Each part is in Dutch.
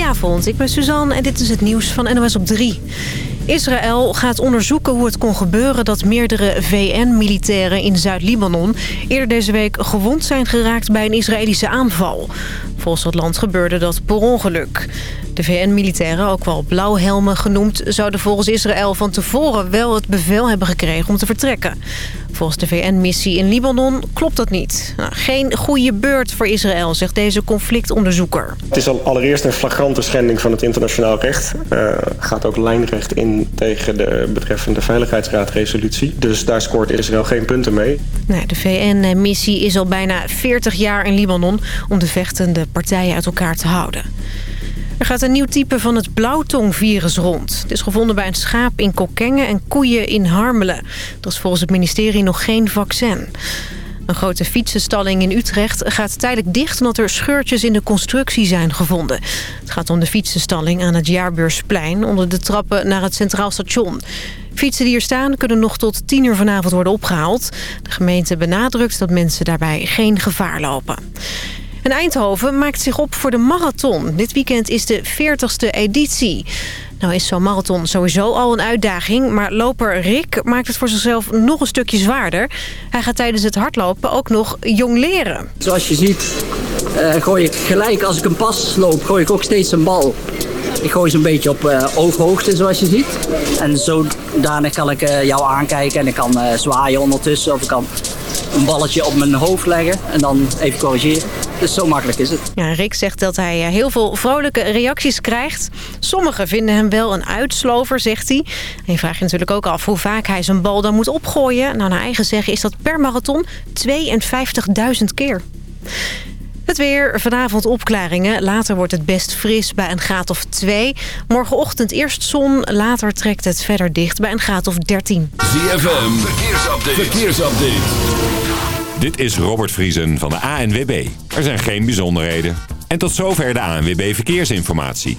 Goedenavond, ik ben Suzanne en dit is het nieuws van NOS op 3. Israël gaat onderzoeken hoe het kon gebeuren dat meerdere VN-militairen in Zuid-Libanon... eerder deze week gewond zijn geraakt bij een Israëlische aanval. Volgens het land gebeurde dat per ongeluk. De VN-militairen, ook wel blauwhelmen genoemd... zouden volgens Israël van tevoren wel het bevel hebben gekregen om te vertrekken. Volgens de VN-missie in Libanon klopt dat niet. Nou, geen goede beurt voor Israël, zegt deze conflictonderzoeker. Het is al allereerst een flagrante schending van het internationaal recht. Uh, gaat ook lijnrecht in tegen de betreffende Veiligheidsraadresolutie. Dus daar scoort Israël geen punten mee. Nee, de VN-missie is al bijna 40 jaar in Libanon... om de vechtende partijen uit elkaar te houden. Er gaat een nieuw type van het blauwtongvirus rond. Het is gevonden bij een schaap in Kokkengen en koeien in Harmelen. Er is volgens het ministerie nog geen vaccin. Een grote fietsenstalling in Utrecht gaat tijdelijk dicht... omdat er scheurtjes in de constructie zijn gevonden. Het gaat om de fietsenstalling aan het Jaarbeursplein... onder de trappen naar het Centraal Station. Fietsen die er staan kunnen nog tot 10 uur vanavond worden opgehaald. De gemeente benadrukt dat mensen daarbij geen gevaar lopen. En Eindhoven maakt zich op voor de marathon. Dit weekend is de 40ste editie. Nou is zo'n marathon sowieso al een uitdaging... maar loper Rick maakt het voor zichzelf nog een stukje zwaarder. Hij gaat tijdens het hardlopen ook nog jong leren. Zoals je ziet uh, gooi ik gelijk als ik een pas loop... gooi ik ook steeds een bal. Ik gooi ze een beetje op uh, ooghoogte zoals je ziet. En zodanig kan ik uh, jou aankijken en ik kan zwaaien ondertussen... of ik kan een balletje op mijn hoofd leggen en dan even corrigeren. Dus zo makkelijk is het. Ja, Rick zegt dat hij eh, heel veel vrolijke reacties krijgt. Sommigen vinden hem wel een uitslover, zegt hij. En je vraagt je natuurlijk ook af hoe vaak hij zijn bal dan moet opgooien. Nou, naar eigen zeggen is dat per marathon 52.000 keer. Het weer, vanavond opklaringen. Later wordt het best fris bij een graad of 2. Morgenochtend eerst zon, later trekt het verder dicht bij een graad of 13. ZFM, verkeersupdate. verkeersupdate. Dit is Robert Vriesen van de ANWB. Er zijn geen bijzonderheden. En tot zover de ANWB Verkeersinformatie.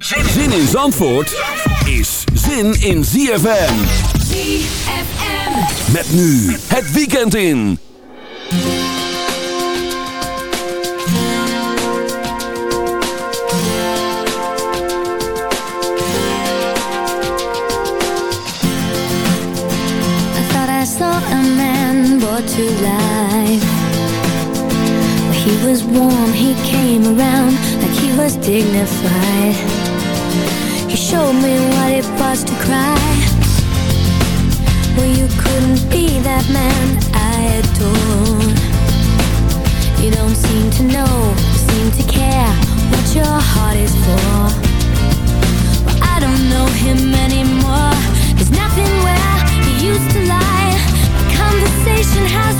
Zin in Zandvoort is zin in ZFM. ZFM. Met nu het weekend in. I thought I saw a man brought to life. He was warm, he came around like he was dignified. Showed me what it was to cry. Well, you couldn't be that man I adore. You don't seem to know, seem to care what your heart is for. Well, I don't know him anymore. There's nothing where he used to lie. My conversation has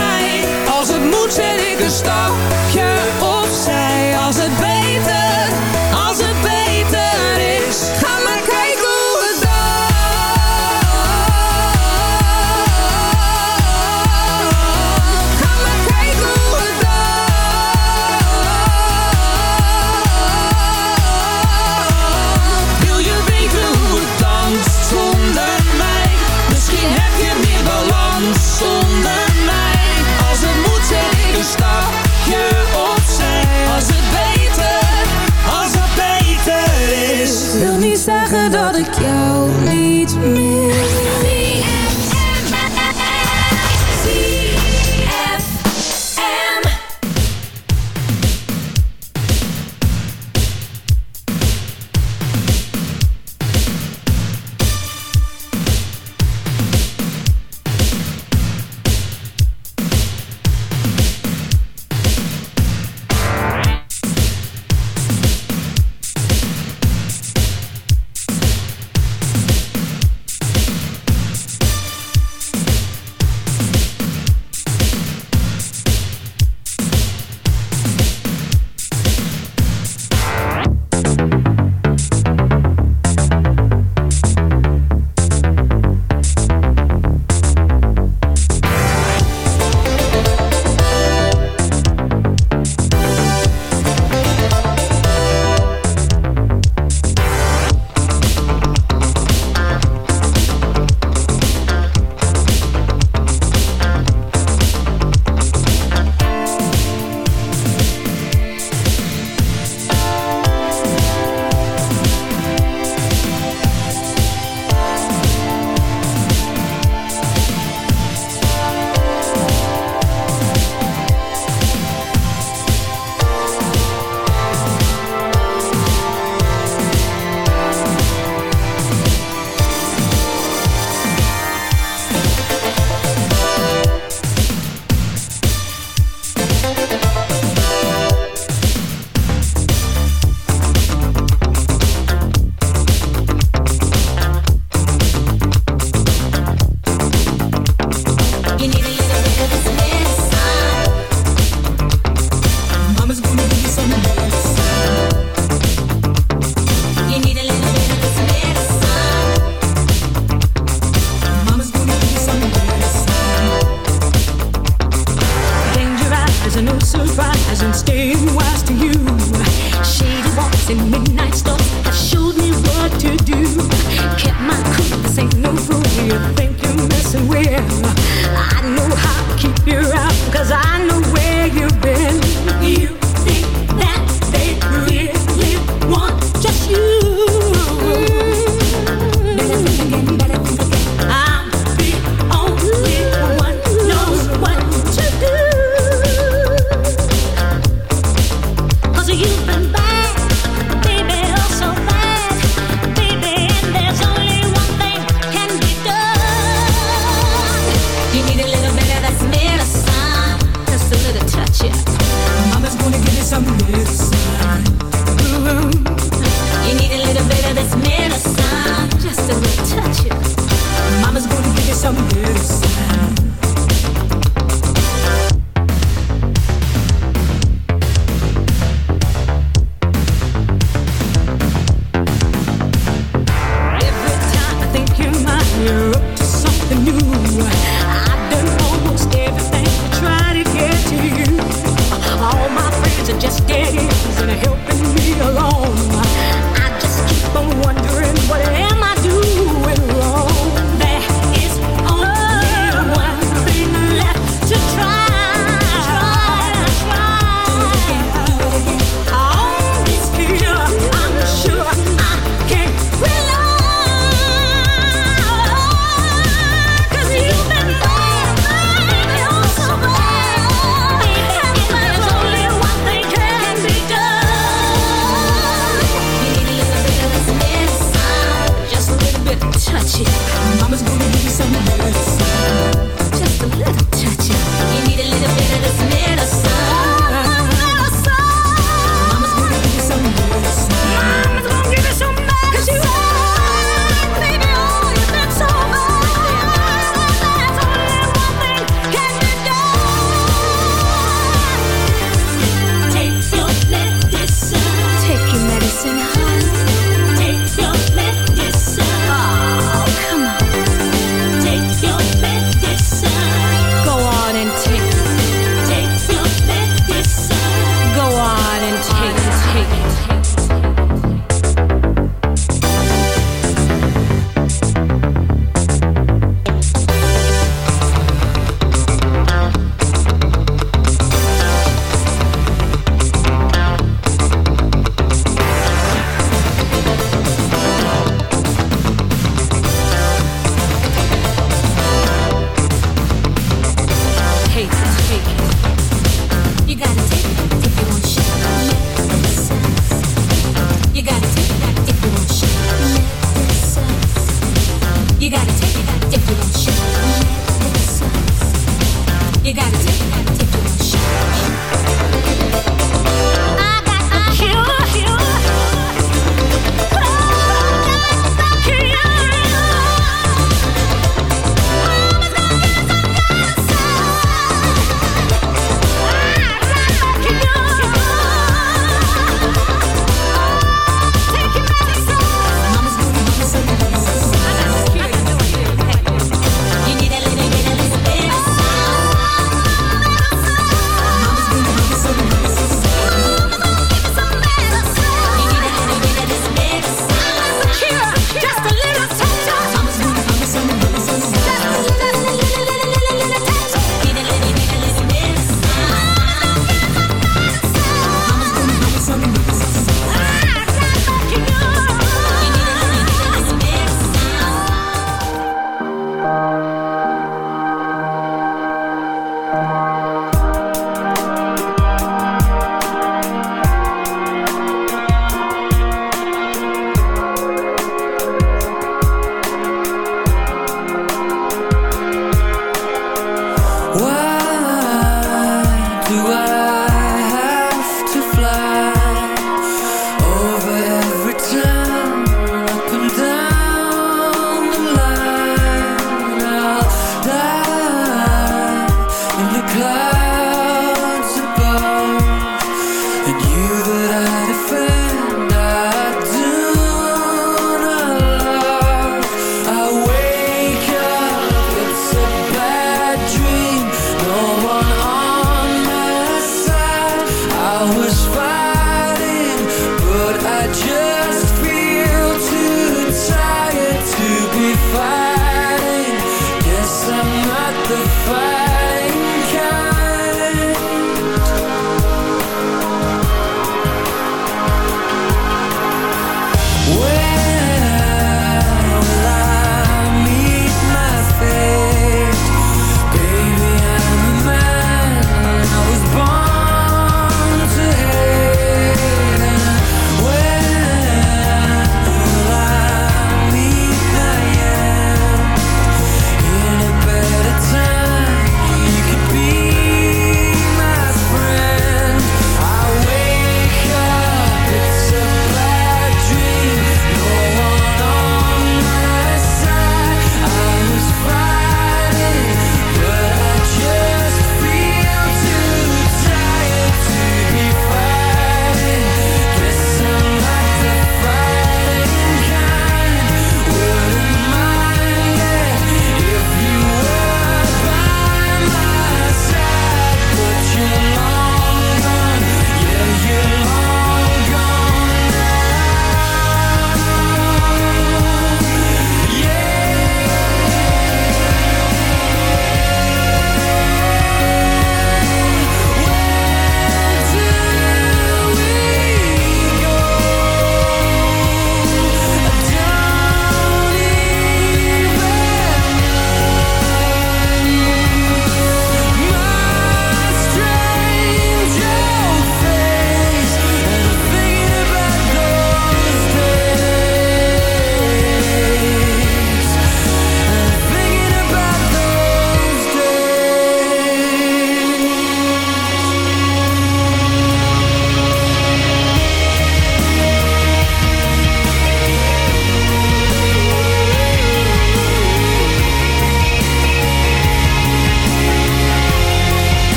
een stapje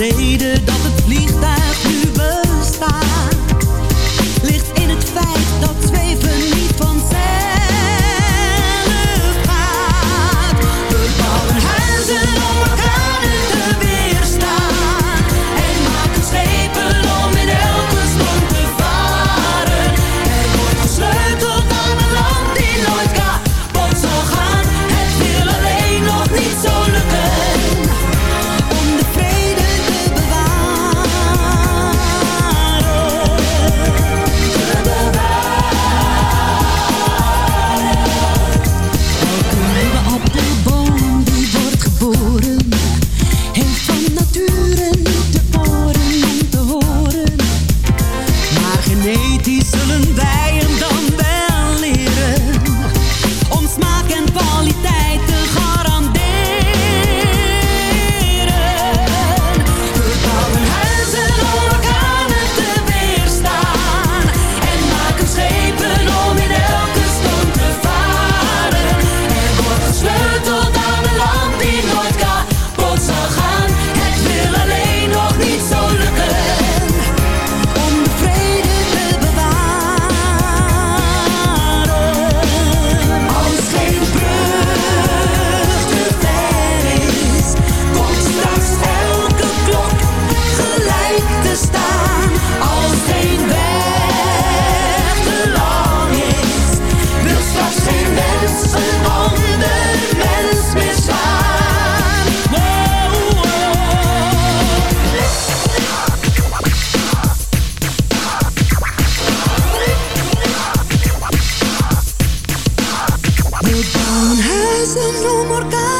reden dat ZFM.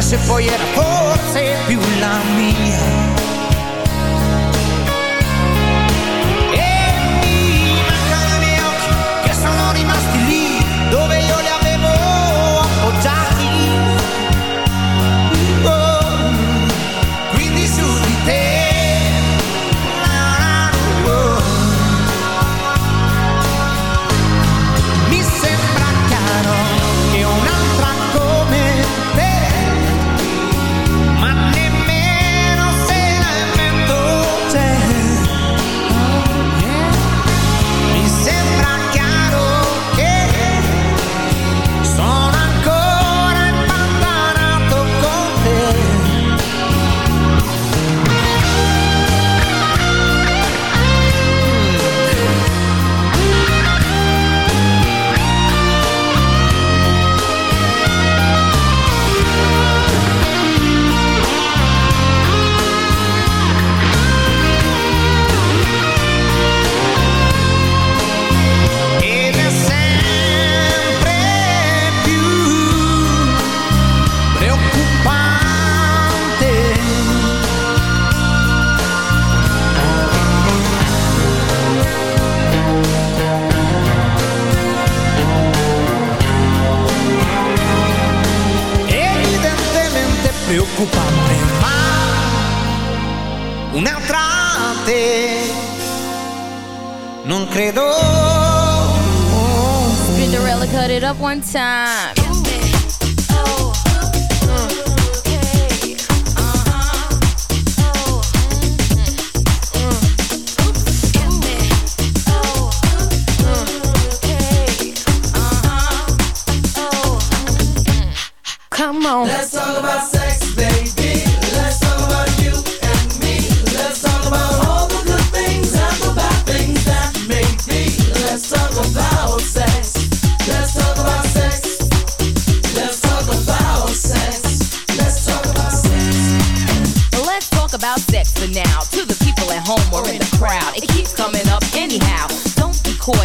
anche se poi era forse più la mia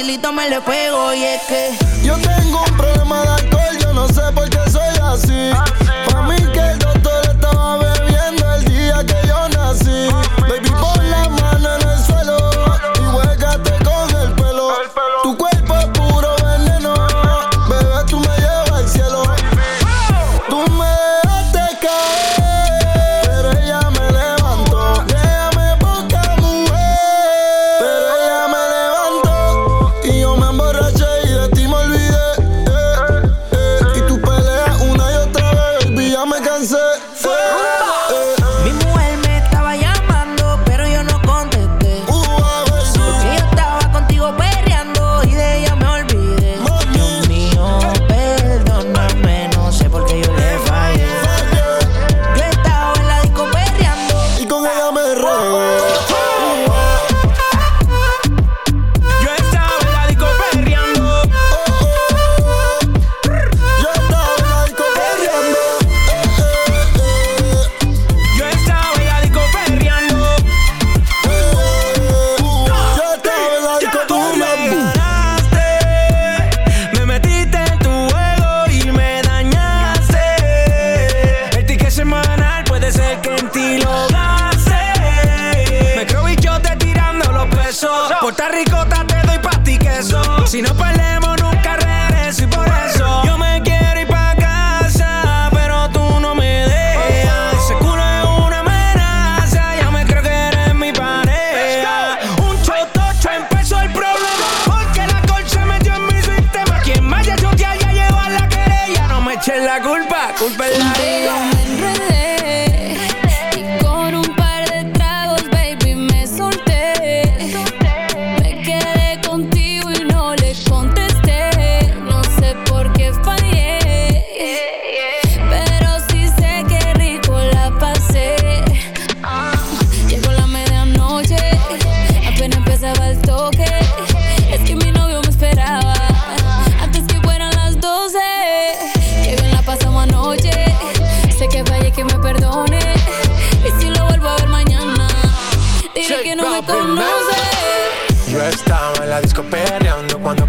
facilito me le pego y es que yo tengo un problema de alcohol, yo no sé por qué soy así.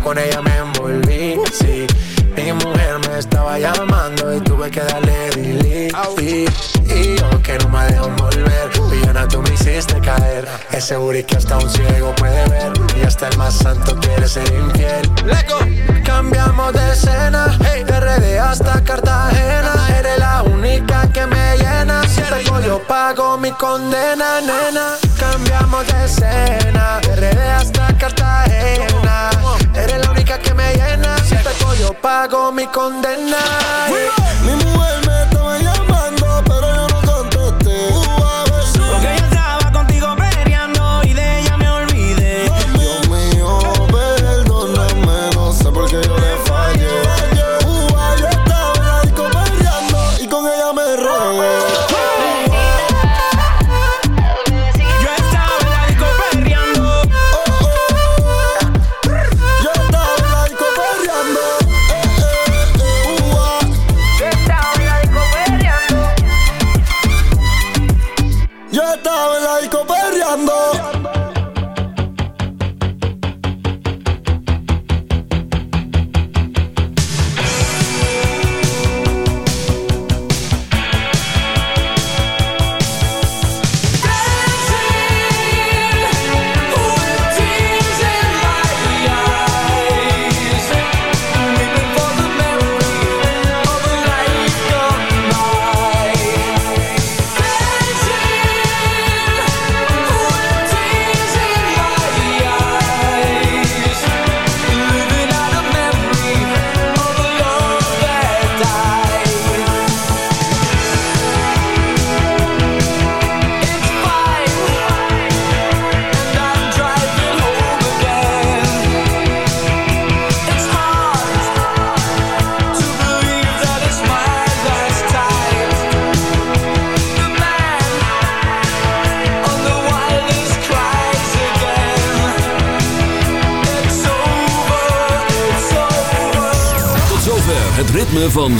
Con ella me envolví, sí. Mi mujer me estaba llamando y tuve que darle delete. Y yo que no me dejo volver, villana tú me hiciste caer. Es seguro que hasta un ciego puede ver y hasta el más santo quiere ser infiel. Leco, cambiamos de escena, hey, de RD hasta Cartagena. Yo pago mi condena, nena. Cambiamos de escena, de RD hasta Cartagena. Eres la única que me llena. Si tengo yo pago mi condena. Mi mujer